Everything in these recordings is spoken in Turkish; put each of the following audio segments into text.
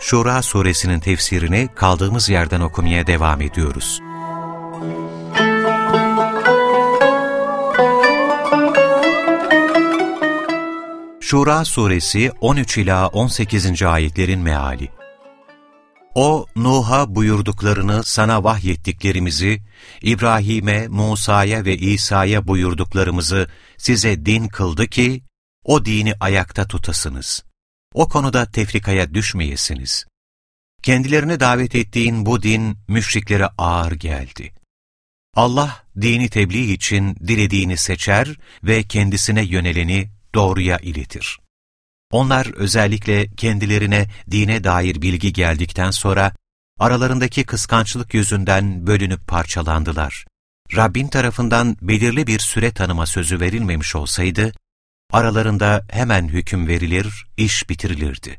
Şura suresinin tefsirini kaldığımız yerden okumaya devam ediyoruz. Şura suresi 13 ila 18. ayetlerin meali. O, Nuh'a buyurduklarını sana vahyettiklerimizi, İbrahim'e, Musa'ya ve İsa'ya buyurduklarımızı size din kıldı ki, o dini ayakta tutasınız. O konuda tefrikaya düşmeyesiniz. Kendilerini davet ettiğin bu din müşriklere ağır geldi. Allah dini tebliğ için dilediğini seçer ve kendisine yöneleni doğruya iletir. Onlar özellikle kendilerine dine dair bilgi geldikten sonra aralarındaki kıskançlık yüzünden bölünüp parçalandılar. Rabbin tarafından belirli bir süre tanıma sözü verilmemiş olsaydı, aralarında hemen hüküm verilir, iş bitirilirdi.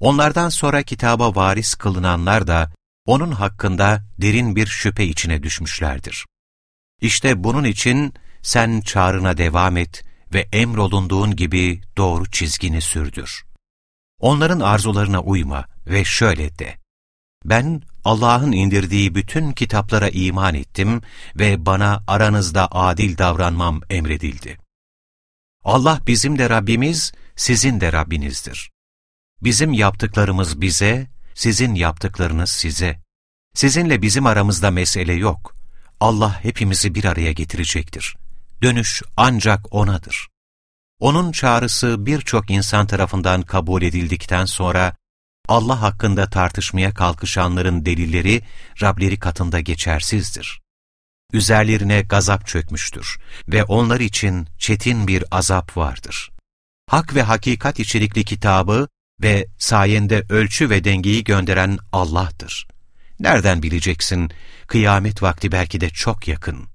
Onlardan sonra kitaba varis kılınanlar da onun hakkında derin bir şüphe içine düşmüşlerdir. İşte bunun için sen çağrına devam et ve emrolunduğun gibi doğru çizgini sürdür. Onların arzularına uyma ve şöyle de, ben Allah'ın indirdiği bütün kitaplara iman ettim ve bana aranızda adil davranmam emredildi. Allah bizim de Rabbimiz, sizin de Rabbinizdir. Bizim yaptıklarımız bize, sizin yaptıklarınız size. Sizinle bizim aramızda mesele yok. Allah hepimizi bir araya getirecektir. Dönüş ancak O'nadır. O'nun çağrısı birçok insan tarafından kabul edildikten sonra, Allah hakkında tartışmaya kalkışanların delilleri Rableri katında geçersizdir. Üzerlerine gazap çökmüştür ve onlar için çetin bir azap vardır. Hak ve hakikat içerikli kitabı ve sayende ölçü ve dengeyi gönderen Allah'tır. Nereden bileceksin, kıyamet vakti belki de çok yakın.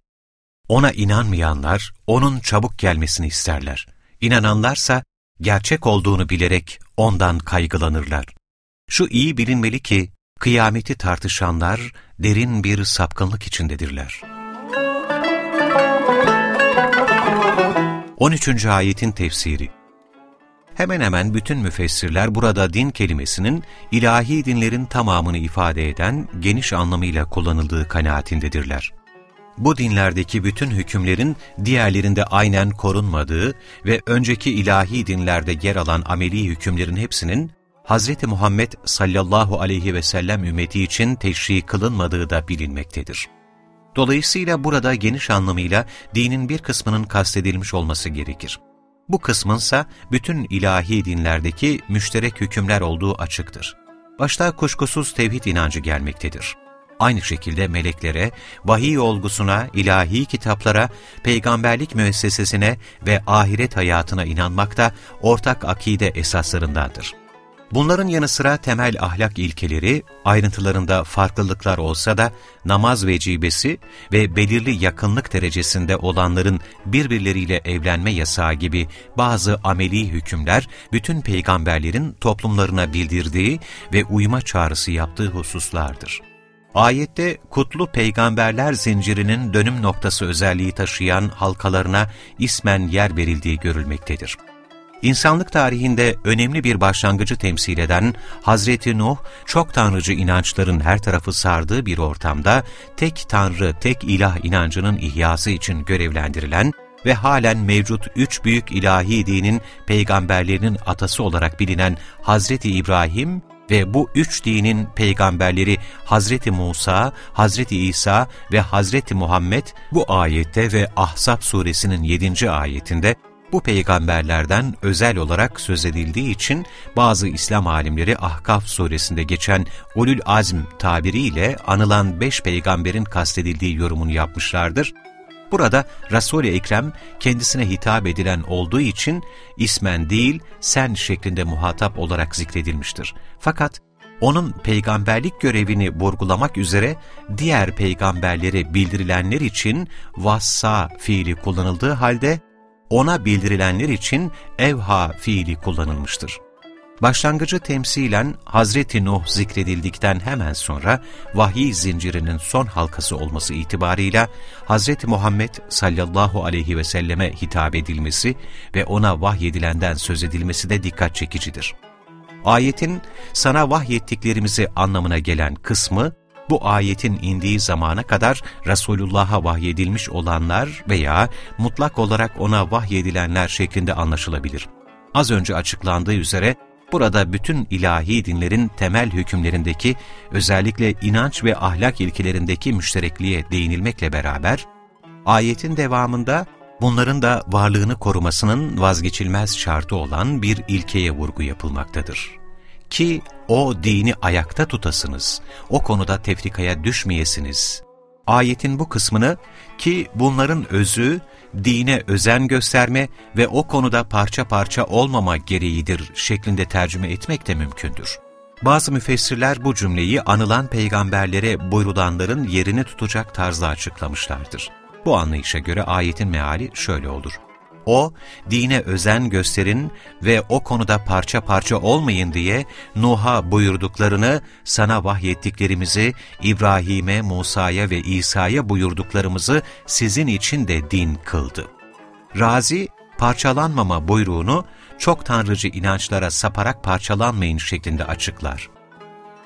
Ona inanmayanlar, O'nun çabuk gelmesini isterler. İnananlarsa, gerçek olduğunu bilerek O'ndan kaygılanırlar. Şu iyi bilinmeli ki, kıyameti tartışanlar derin bir sapkınlık içindedirler. 13. Ayetin Tefsiri Hemen hemen bütün müfessirler burada din kelimesinin ilahi dinlerin tamamını ifade eden geniş anlamıyla kullanıldığı kanaatindedirler. Bu dinlerdeki bütün hükümlerin diğerlerinde aynen korunmadığı ve önceki ilahi dinlerde yer alan ameli hükümlerin hepsinin Hz. Muhammed sallallahu aleyhi ve sellem ümmeti için teşri kılınmadığı da bilinmektedir. Dolayısıyla burada geniş anlamıyla dinin bir kısmının kastedilmiş olması gerekir. Bu kısmınsa bütün ilahi dinlerdeki müşterek hükümler olduğu açıktır. Başta kuşkusuz tevhid inancı gelmektedir. Aynı şekilde meleklere, vahiy olgusuna, ilahi kitaplara, peygamberlik müessesesine ve ahiret hayatına inanmak da ortak akide esaslarındandır. Bunların yanı sıra temel ahlak ilkeleri, ayrıntılarında farklılıklar olsa da namaz vecibesi ve belirli yakınlık derecesinde olanların birbirleriyle evlenme yasağı gibi bazı ameli hükümler bütün peygamberlerin toplumlarına bildirdiği ve uyma çağrısı yaptığı hususlardır. Ayette kutlu peygamberler zincirinin dönüm noktası özelliği taşıyan halkalarına ismen yer verildiği görülmektedir. İnsanlık tarihinde önemli bir başlangıcı temsil eden Hazreti Nuh, çok tanrıcı inançların her tarafı sardığı bir ortamda tek tanrı, tek ilah inancının ihyası için görevlendirilen ve halen mevcut üç büyük ilahi dinin peygamberlerinin atası olarak bilinen Hazreti İbrahim ve bu üç dinin peygamberleri Hazreti Musa, Hazreti İsa ve Hazreti Muhammed bu ayette ve Ahzab suresinin 7. ayetinde bu peygamberlerden özel olarak söz edildiği için bazı İslam alimleri Ahkaf suresinde geçen Ulul Azm tabiriyle anılan beş peygamberin kastedildiği yorumunu yapmışlardır. Burada Resul-i Ekrem kendisine hitap edilen olduğu için ismen değil sen şeklinde muhatap olarak zikredilmiştir. Fakat onun peygamberlik görevini vurgulamak üzere diğer peygamberlere bildirilenler için vassa fiili kullanıldığı halde ona bildirilenler için evha fiili kullanılmıştır. Başlangıcı temsilen Hazreti Nuh zikredildikten hemen sonra vahiy zincirinin son halkası olması itibarıyla Hazreti Muhammed sallallahu aleyhi ve selleme hitap edilmesi ve ona vahyedilenden söz edilmesi de dikkat çekicidir. Ayetin sana vahyettiklerimizi anlamına gelen kısmı, bu ayetin indiği zamana kadar Resulullah'a vahyedilmiş olanlar veya mutlak olarak ona vahyedilenler şeklinde anlaşılabilir. Az önce açıklandığı üzere burada bütün ilahi dinlerin temel hükümlerindeki özellikle inanç ve ahlak ilkelerindeki müşterekliğe değinilmekle beraber, ayetin devamında bunların da varlığını korumasının vazgeçilmez şartı olan bir ilkeye vurgu yapılmaktadır. Ki o dini ayakta tutasınız, o konuda tefrikaya düşmeyesiniz. Ayetin bu kısmını ki bunların özü dine özen gösterme ve o konuda parça parça olmama gereğidir şeklinde tercüme etmek de mümkündür. Bazı müfessirler bu cümleyi anılan peygamberlere buyrulanların yerini tutacak tarzda açıklamışlardır. Bu anlayışa göre ayetin meali şöyle olur. O, dine özen gösterin ve o konuda parça parça olmayın diye Nuh'a buyurduklarını, sana vahyettiklerimizi, İbrahim'e, Musa'ya ve İsa'ya buyurduklarımızı sizin için de din kıldı. Razi, parçalanmama buyruğunu çok tanrıcı inançlara saparak parçalanmayın şeklinde açıklar.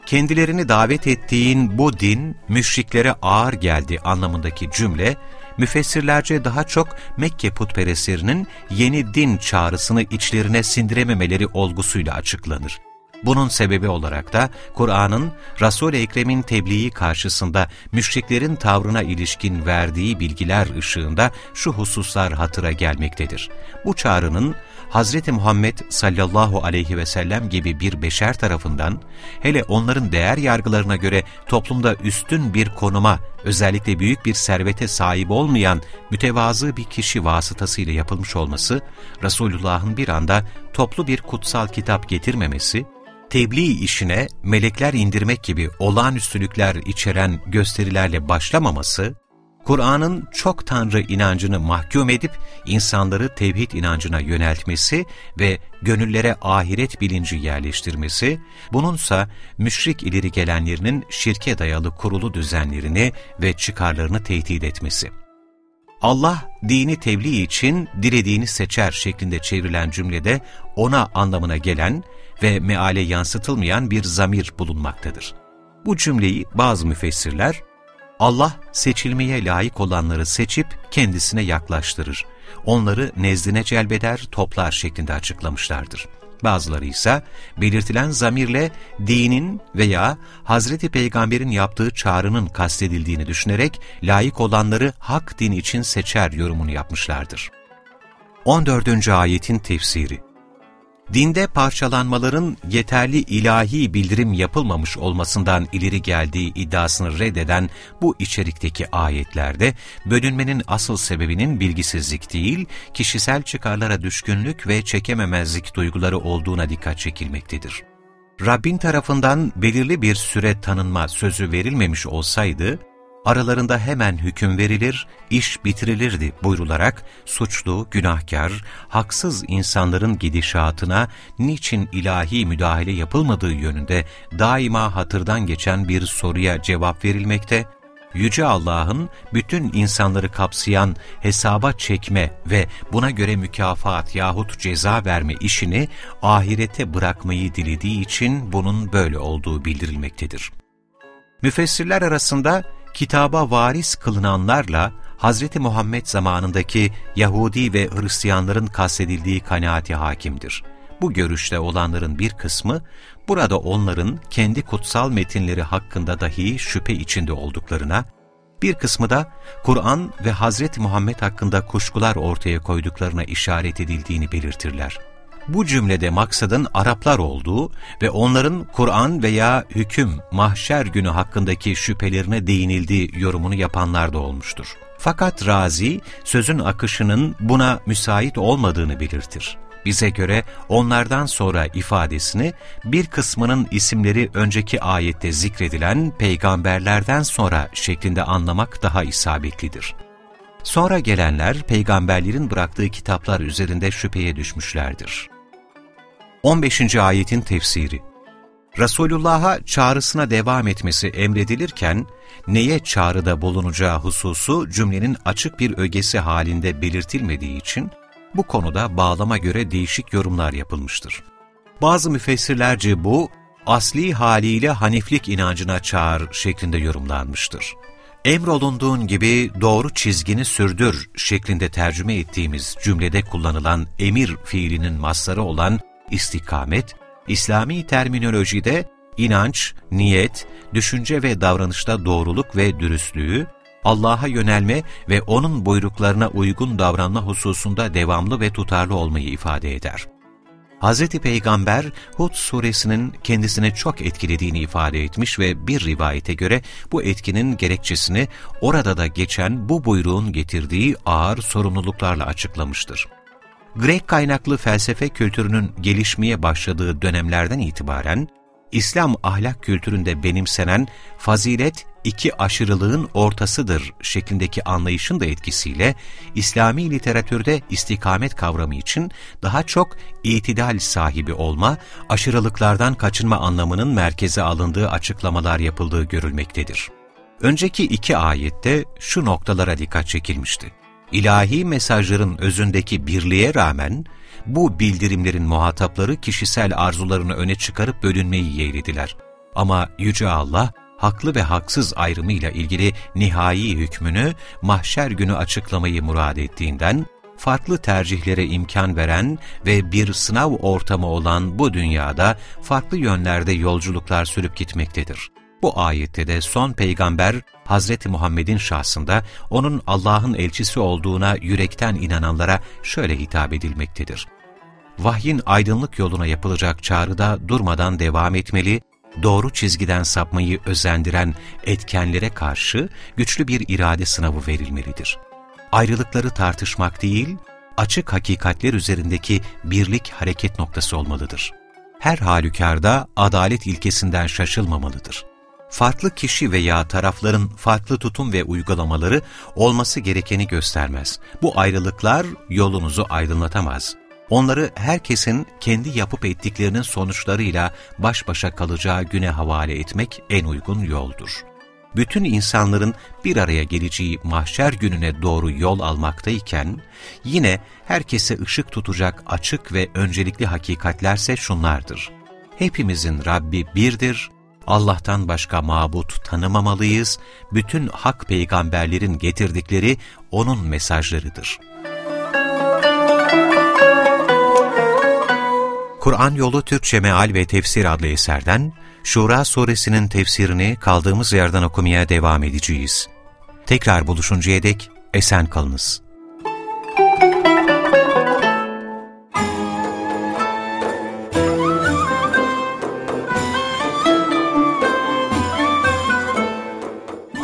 Kendilerini davet ettiğin bu din müşriklere ağır geldi anlamındaki cümle, müfessirlerce daha çok Mekke putperestlerinin yeni din çağrısını içlerine sindirememeleri olgusuyla açıklanır. Bunun sebebi olarak da Kur'an'ın Resul-i Ekrem'in tebliği karşısında müşriklerin tavrına ilişkin verdiği bilgiler ışığında şu hususlar hatıra gelmektedir. Bu çağrının Hz. Muhammed sallallahu aleyhi ve sellem gibi bir beşer tarafından, hele onların değer yargılarına göre toplumda üstün bir konuma, özellikle büyük bir servete sahip olmayan mütevazı bir kişi vasıtasıyla yapılmış olması, Resulullah'ın bir anda toplu bir kutsal kitap getirmemesi, tebliğ işine melekler indirmek gibi olağanüstülükler içeren gösterilerle başlamaması, Kur'an'ın çok tanrı inancını mahkum edip insanları tevhid inancına yöneltmesi ve gönüllere ahiret bilinci yerleştirmesi, bununsa müşrik ileri gelenlerinin şirke dayalı kurulu düzenlerini ve çıkarlarını tehdit etmesi. Allah dini tebliğ için dilediğini seçer şeklinde çevrilen cümlede ona anlamına gelen ve meale yansıtılmayan bir zamir bulunmaktadır. Bu cümleyi bazı müfessirler, Allah seçilmeye layık olanları seçip kendisine yaklaştırır. Onları nezdine celbeder, toplar şeklinde açıklamışlardır. Bazıları ise belirtilen zamirle dinin veya Hazreti Peygamber'in yaptığı çağrının kastedildiğini düşünerek layık olanları hak din için seçer yorumunu yapmışlardır. 14. Ayetin Tefsiri dinde parçalanmaların yeterli ilahi bildirim yapılmamış olmasından ileri geldiği iddiasını reddeden bu içerikteki ayetlerde bölünmenin asıl sebebinin bilgisizlik değil, kişisel çıkarlara düşkünlük ve çekememezlik duyguları olduğuna dikkat çekilmektedir. Rabbin tarafından belirli bir süre tanınma sözü verilmemiş olsaydı, aralarında hemen hüküm verilir, iş bitirilirdi buyrularak suçlu, günahkar, haksız insanların gidişatına niçin ilahi müdahale yapılmadığı yönünde daima hatırdan geçen bir soruya cevap verilmekte, Yüce Allah'ın bütün insanları kapsayan hesaba çekme ve buna göre mükafat yahut ceza verme işini ahirete bırakmayı dilediği için bunun böyle olduğu bildirilmektedir. Müfessirler arasında kitaba varis kılınanlarla Hz. Muhammed zamanındaki Yahudi ve Hristiyanların kastedildiği kanaati hakimdir. Bu görüşte olanların bir kısmı, burada onların kendi kutsal metinleri hakkında dahi şüphe içinde olduklarına, bir kısmı da Kur'an ve Hz. Muhammed hakkında kuşkular ortaya koyduklarına işaret edildiğini belirtirler bu cümlede maksadın Araplar olduğu ve onların Kur'an veya hüküm, mahşer günü hakkındaki şüphelerine değinildiği yorumunu yapanlar da olmuştur. Fakat Razi, sözün akışının buna müsait olmadığını belirtir. bize göre onlardan sonra ifadesini bir kısmının isimleri önceki ayette zikredilen peygamberlerden sonra şeklinde anlamak daha isabetlidir. Sonra gelenler peygamberlerin bıraktığı kitaplar üzerinde şüpheye düşmüşlerdir. 15. ayetin tefsiri Resulullah'a çağrısına devam etmesi emredilirken, neye çağrıda bulunacağı hususu cümlenin açık bir ögesi halinde belirtilmediği için, bu konuda bağlama göre değişik yorumlar yapılmıştır. Bazı müfessirlerce bu, asli haliyle haniflik inancına çağır şeklinde yorumlanmıştır. Emrolunduğun gibi doğru çizgini sürdür şeklinde tercüme ettiğimiz cümlede kullanılan emir fiilinin masları olan istikamet, İslami terminolojide inanç, niyet, düşünce ve davranışta doğruluk ve dürüstlüğü, Allah'a yönelme ve O'nun buyruklarına uygun davranma hususunda devamlı ve tutarlı olmayı ifade eder. Hz. Peygamber Hud suresinin kendisini çok etkilediğini ifade etmiş ve bir rivayete göre bu etkinin gerekçesini orada da geçen bu buyruğun getirdiği ağır sorumluluklarla açıklamıştır. Grek kaynaklı felsefe kültürünün gelişmeye başladığı dönemlerden itibaren, İslam ahlak kültüründe benimsenen fazilet iki aşırılığın ortasıdır şeklindeki anlayışın da etkisiyle İslami literatürde istikamet kavramı için daha çok itidal sahibi olma, aşırılıklardan kaçınma anlamının merkeze alındığı açıklamalar yapıldığı görülmektedir. Önceki iki ayette şu noktalara dikkat çekilmişti. İlahi mesajların özündeki birliğe rağmen, bu bildirimlerin muhatapları kişisel arzularını öne çıkarıp bölünmeyi yeğlediler. Ama Yüce Allah, haklı ve haksız ayrımıyla ilgili nihai hükmünü mahşer günü açıklamayı murad ettiğinden, farklı tercihlere imkan veren ve bir sınav ortamı olan bu dünyada farklı yönlerde yolculuklar sürüp gitmektedir. Bu ayette de son peygamber Hazreti Muhammed'in şahsında onun Allah'ın elçisi olduğuna yürekten inananlara şöyle hitap edilmektedir. Vahyin aydınlık yoluna yapılacak çağrıda durmadan devam etmeli, doğru çizgiden sapmayı özendiren etkenlere karşı güçlü bir irade sınavı verilmelidir. Ayrılıkları tartışmak değil, açık hakikatler üzerindeki birlik hareket noktası olmalıdır. Her halükarda adalet ilkesinden şaşılmamalıdır farklı kişi veya tarafların farklı tutum ve uygulamaları olması gerekeni göstermez. Bu ayrılıklar yolunuzu aydınlatamaz. Onları herkesin kendi yapıp ettiklerinin sonuçlarıyla baş başa kalacağı güne havale etmek en uygun yoldur. Bütün insanların bir araya geleceği mahşer gününe doğru yol almaktayken, yine herkese ışık tutacak açık ve öncelikli hakikatlerse şunlardır. Hepimizin Rabbi birdir, Allah'tan başka mabut tanımamalıyız, bütün hak peygamberlerin getirdikleri O'nun mesajlarıdır. Kur'an Yolu Türkçe Meal ve Tefsir adlı eserden Şura suresinin tefsirini kaldığımız yerden okumaya devam edeceğiz. Tekrar buluşuncaya dek esen kalınız.